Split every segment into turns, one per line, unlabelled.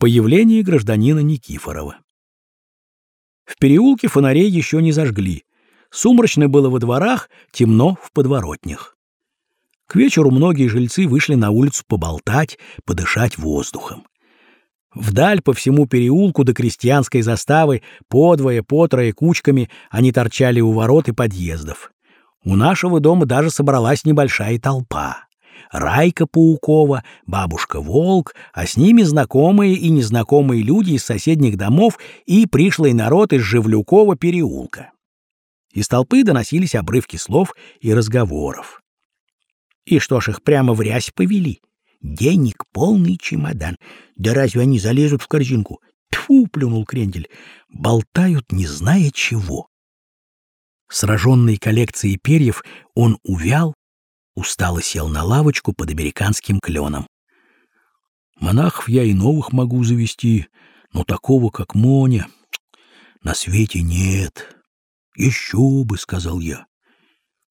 Появление гражданина Никифорова. В переулке фонарей еще не зажгли. Сумрачно было во дворах, темно в подворотнях. К вечеру многие жильцы вышли на улицу поболтать, подышать воздухом. Вдаль по всему переулку до крестьянской заставы подвое, потрое кучками они торчали у ворот и подъездов. У нашего дома даже собралась небольшая толпа. Райка Паукова, бабушка Волк, а с ними знакомые и незнакомые люди из соседних домов и пришлый народ из Живлюкова переулка. Из толпы доносились обрывки слов и разговоров. И что ж их прямо в рясь повели? Денег полный чемодан. Да разве они залезут в корзинку? Тьфу, плюнул Крендель. Болтают, не зная чего. Сраженный коллекцией перьев, он увял устало сел на лавочку под американским кленом. Монахов я и новых могу завести, но такого, как Моня, на свете нет. Еще бы, — сказал я.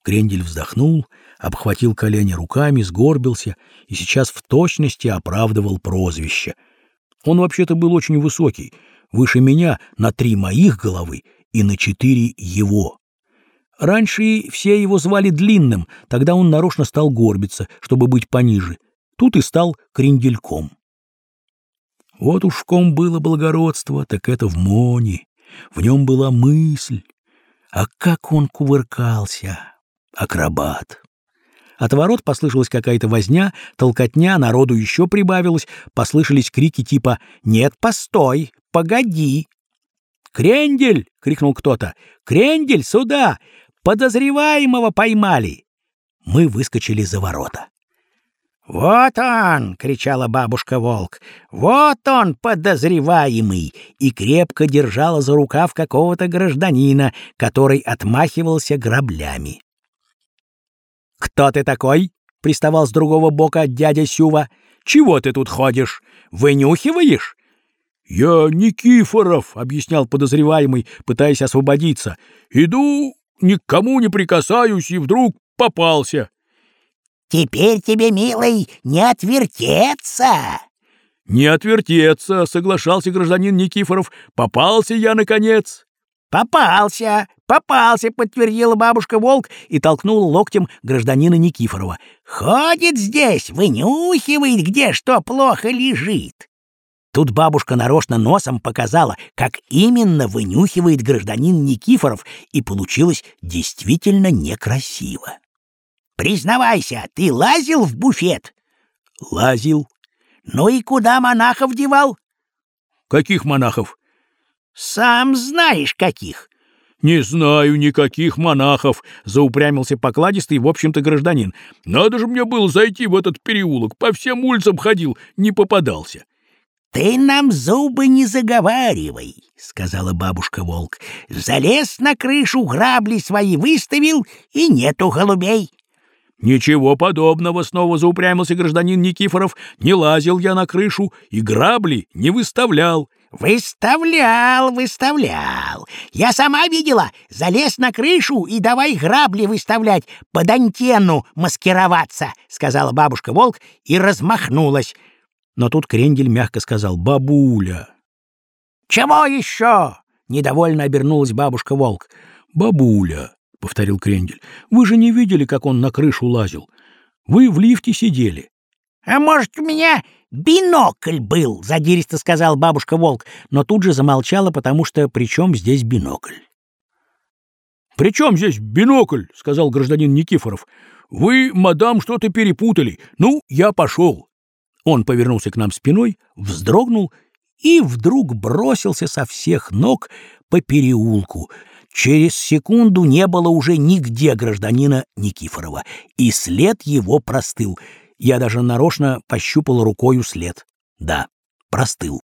Крендель вздохнул, обхватил колени руками, сгорбился и сейчас в точности оправдывал прозвище. Он вообще-то был очень высокий, выше меня на три моих головы и на четыре его. Раньше все его звали Длинным, тогда он нарочно стал горбиться, чтобы быть пониже. Тут и стал крендельком. Вот уж в ком было благородство, так это в Моне. В нем была мысль. А как он кувыркался! Акробат! От ворот послышалась какая-то возня, толкотня, народу еще прибавилось, послышались крики типа «Нет, постой! Погоди!» «Крендель!» — крикнул кто-то. «Крендель, сюда! Подозреваемого поймали!» Мы выскочили за ворота.
«Вот он!» — кричала бабушка-волк. «Вот он, подозреваемый!» И крепко держала за рукав какого-то гражданина, который отмахивался граблями.
«Кто ты такой?» — приставал с другого бока дядя Сюва. «Чего ты тут ходишь? Вынюхиваешь?» «Я Никифоров», — объяснял подозреваемый, пытаясь освободиться. «Иду никому не прикасаюсь и вдруг попался.
Теперь тебе, милый, не отвертеться.
Не отвертеться, соглашался гражданин Никифоров. Попался я, наконец.
Попался, попался, подтвердила бабушка Волк и толкнула локтем гражданина Никифорова. Ходит здесь, вынюхивает, где что плохо лежит. Тут бабушка нарочно носом показала, как именно вынюхивает гражданин Никифоров, и получилось действительно некрасиво. «Признавайся, ты лазил в буфет?»
«Лазил».
«Ну и куда монахов девал?»
«Каких монахов?»
«Сам знаешь, каких».
«Не знаю никаких монахов», — заупрямился покладистый, в общем-то, гражданин. «Надо же мне было зайти в этот переулок, по всем улицам ходил, не попадался».
«Ты нам зубы не заговаривай», — сказала бабушка-волк. «Залез на крышу, грабли свои выставил, и нету голубей».
«Ничего подобного», — снова заупрямился гражданин Никифоров. «Не лазил я на крышу и грабли не выставлял».
«Выставлял, выставлял. Я сама видела. Залез на крышу и давай грабли выставлять, под антенну маскироваться», — сказала бабушка-волк и размахнулась.
Но тут Крендель мягко сказал «Бабуля».
«Чего еще?» — недовольно обернулась бабушка-волк.
«Бабуля», — повторил Крендель, — «вы же не видели, как он на крышу лазил? Вы в лифте сидели».
«А может, у меня бинокль был?» — задиристо сказал бабушка-волк, но тут же замолчала, потому что при чем здесь бинокль?
«При чем здесь бинокль?» — сказал гражданин Никифоров. «Вы, мадам, что-то перепутали. Ну, я пошел». Он повернулся к нам спиной, вздрогнул и вдруг бросился со всех ног по переулку. Через секунду не было уже нигде гражданина Никифорова, и след его простыл. Я даже нарочно пощупал рукою след. Да, простыл.